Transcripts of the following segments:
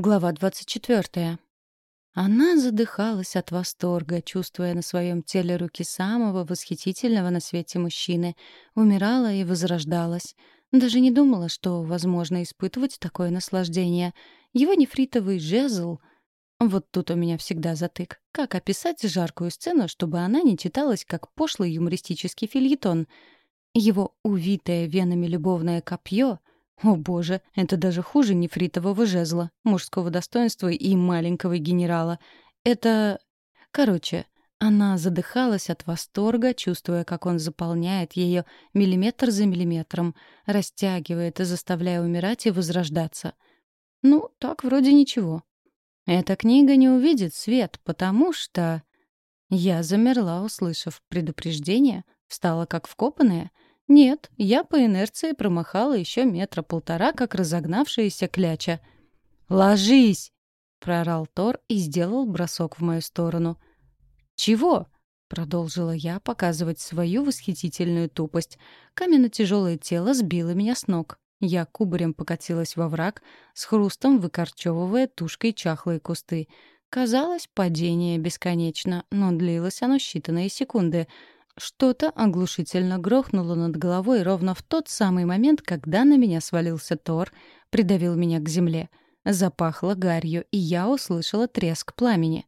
Глава 24. Она задыхалась от восторга, чувствуя на своем теле руки самого восхитительного на свете мужчины, умирала и возрождалась. Даже не думала, что возможно испытывать такое наслаждение. Его нефритовый жезл... Вот тут у меня всегда затык. Как описать жаркую сцену, чтобы она не читалась как пошлый юмористический фильетон? Его увитое венами любовное копье — о боже, это даже хуже нефритового жезла, мужского достоинства и маленького генерала. Это... Короче, она задыхалась от восторга, чувствуя, как он заполняет ее миллиметр за миллиметром, растягивает и заставляя умирать и возрождаться. Ну, так вроде ничего. Эта книга не увидит свет, потому что... Я замерла, услышав предупреждение, встала как вкопанная — нет, я по инерции промахала еще метра полтора, как разогнавшаяся кляча. «Ложись!» — проорал Тор и сделал бросок в мою сторону. «Чего?» — продолжила я показывать свою восхитительную тупость. Каменно-тяжелое тело сбило меня с ног. Я кубарем покатилась во враг, с хрустом выкорчевывая тушкой чахлые кусты. Казалось, падение бесконечно, но длилось оно считанные секунды — что-то оглушительно грохнуло над головой ровно в тот самый момент, когда на меня свалился Тор, придавил меня к земле. Запахло гарью, и я услышала треск пламени.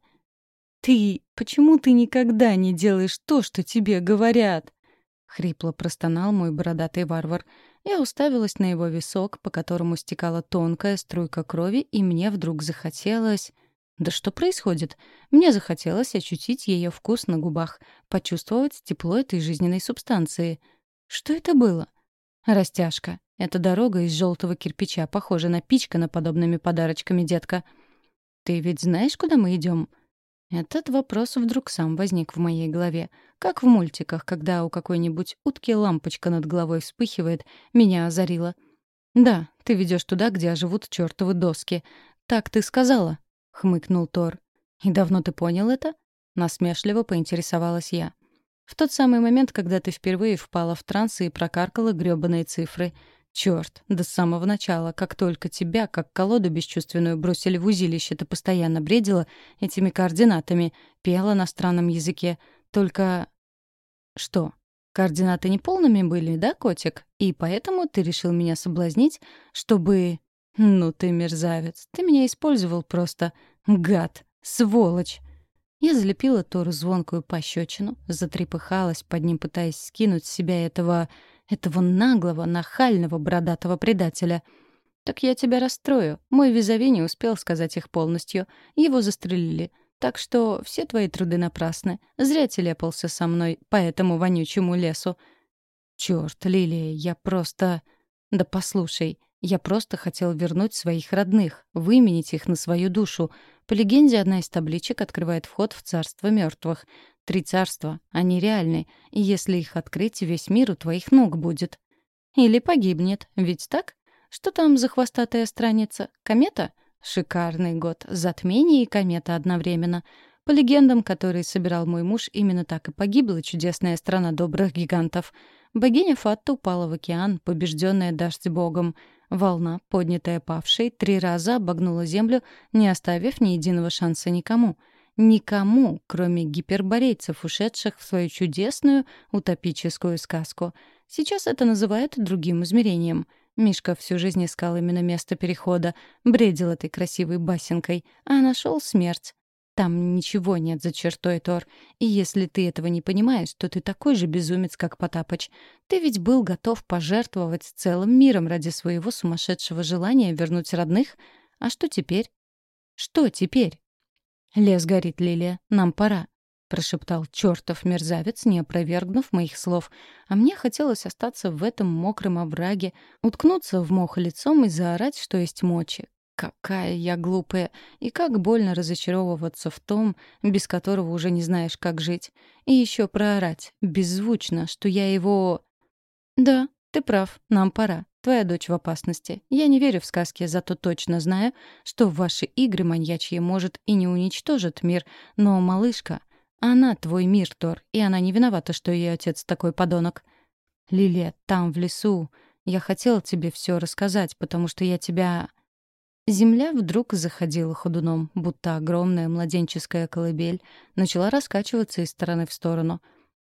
«Ты... Почему ты никогда не делаешь то, что тебе говорят?» — хрипло простонал мой бородатый варвар. Я уставилась на его висок, по которому стекала тонкая струйка крови, и мне вдруг захотелось... Да что происходит? Мне захотелось ощутить ее вкус на губах, почувствовать тепло этой жизненной субстанции. Что это было? Растяжка. Это дорога из желтого кирпича, похожа на пичка подобными подарочками, детка. Ты ведь знаешь, куда мы идем? Этот вопрос вдруг сам возник в моей голове. Как в мультиках, когда у какой-нибудь утки лампочка над головой вспыхивает, меня озарило. «Да, ты ведешь туда, где живут чертовы доски. Так ты сказала», — хмыкнул Тор. «И давно ты понял это?» — насмешливо поинтересовалась я. «В тот самый момент, когда ты впервые впала в транс и прокаркала грёбаные цифры. Чёрт, до самого начала, как только тебя, как колоду бесчувственную, бросили в узилище, ты постоянно бредила этими координатами, пела на странном языке. Только... Что, координаты не полными были, да, котик? И поэтому ты решил меня соблазнить, чтобы... «Ну ты мерзавец, ты меня использовал просто. Гад, сволочь!» Я залепила Тору звонкую пощечину, затрепыхалась под ним, пытаясь скинуть с себя этого... этого наглого, нахального, бородатого предателя. «Так я тебя расстрою. Мой визави не успел сказать их полностью. Его застрелили. Так что все твои труды напрасны. Зря телепался со мной по этому вонючему лесу. Чёрт, Лилия, я просто... Да послушай, я просто хотел вернуть своих родных, выменить их на свою душу. По легенде, одна из табличек открывает вход в царство мертвых. Три царства, они реальны, и если их открыть, весь мир у твоих ног будет. Или погибнет, ведь так? Что там за хвостатая страница? Комета? Шикарный год. Затмение и комета одновременно. По легендам, которые собирал мой муж, именно так и погибла чудесная страна добрых гигантов. Богиня Фатта упала в океан, побежденная дождь богом. Волна, поднятая павшей, три раза обогнула Землю, не оставив ни единого шанса никому. Никому, кроме гиперборейцев, ушедших в свою чудесную утопическую сказку. Сейчас это называют другим измерением. Мишка всю жизнь искал именно место перехода, бредил этой красивой басенкой, а нашел смерть. Там ничего нет за чертой, Тор. И если ты этого не понимаешь, то ты такой же безумец, как Потапыч. Ты ведь был готов пожертвовать целым миром ради своего сумасшедшего желания вернуть родных. А что теперь? Что теперь? Лес горит, Лилия. Нам пора. — прошептал чертов мерзавец, не опровергнув моих слов. А мне хотелось остаться в этом мокром овраге, уткнуться в мох лицом и заорать, что есть мочи. Какая я глупая, и как больно разочаровываться в том, без которого уже не знаешь, как жить. И еще проорать, беззвучно, что я его... Да, ты прав, нам пора. Твоя дочь в опасности. Я не верю в сказки, зато точно знаю, что в ваши игры маньячьи может и не уничтожит мир, но малышка, она твой мир, Тор, и она не виновата, что ее отец такой подонок. Лилия, там, в лесу, я хотела тебе все рассказать, потому что я тебя... Земля вдруг заходила ходуном, будто огромная младенческая колыбель, начала раскачиваться из стороны в сторону.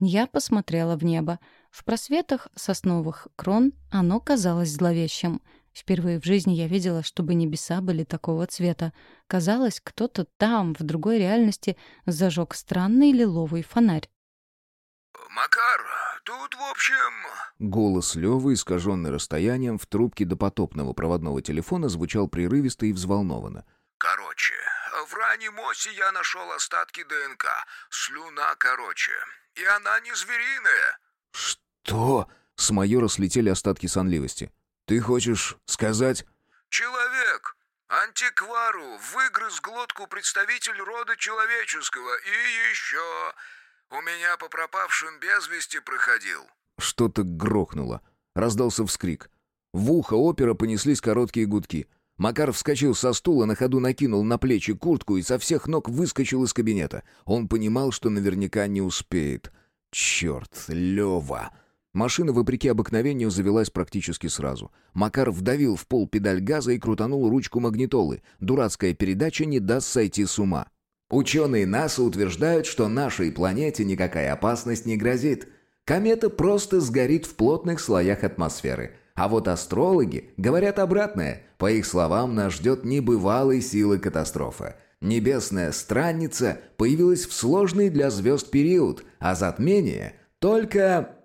Я посмотрела в небо. В просветах сосновых крон оно казалось зловещим. Впервые в жизни я видела, чтобы небеса были такого цвета. Казалось, кто-то там, в другой реальности, зажег странный лиловый фонарь. «Макар, тут, в общем...» Голос Лёвы, искаженный расстоянием, в трубке допотопного проводного телефона звучал прерывисто и взволнованно. «Короче, в раннем осе я нашел остатки ДНК. Слюна короче. И она не звериная». «Что?» С майора слетели остатки сонливости. «Ты хочешь сказать...» «Человек! Антиквару выгрыз глотку представитель рода человеческого. И еще... У меня по пропавшим без вести проходил». Что-то грохнуло. Раздался вскрик. В ухо опера понеслись короткие гудки. Макар вскочил со стула, на ходу накинул на плечи куртку и со всех ног выскочил из кабинета. Он понимал, что наверняка не успеет. «Черт, Лева!» Машина, вопреки обыкновению, завелась практически сразу. Макар вдавил в пол педаль газа и крутанул ручку магнитолы. Дурацкая передача не даст сойти с ума. Ученые НАСА утверждают, что нашей планете никакая опасность не грозит. Комета просто сгорит в плотных слоях атмосферы. А вот астрологи говорят обратное. По их словам, нас ждет небывалой силы катастрофа. Небесная странница появилась в сложный для звезд период, а затмение только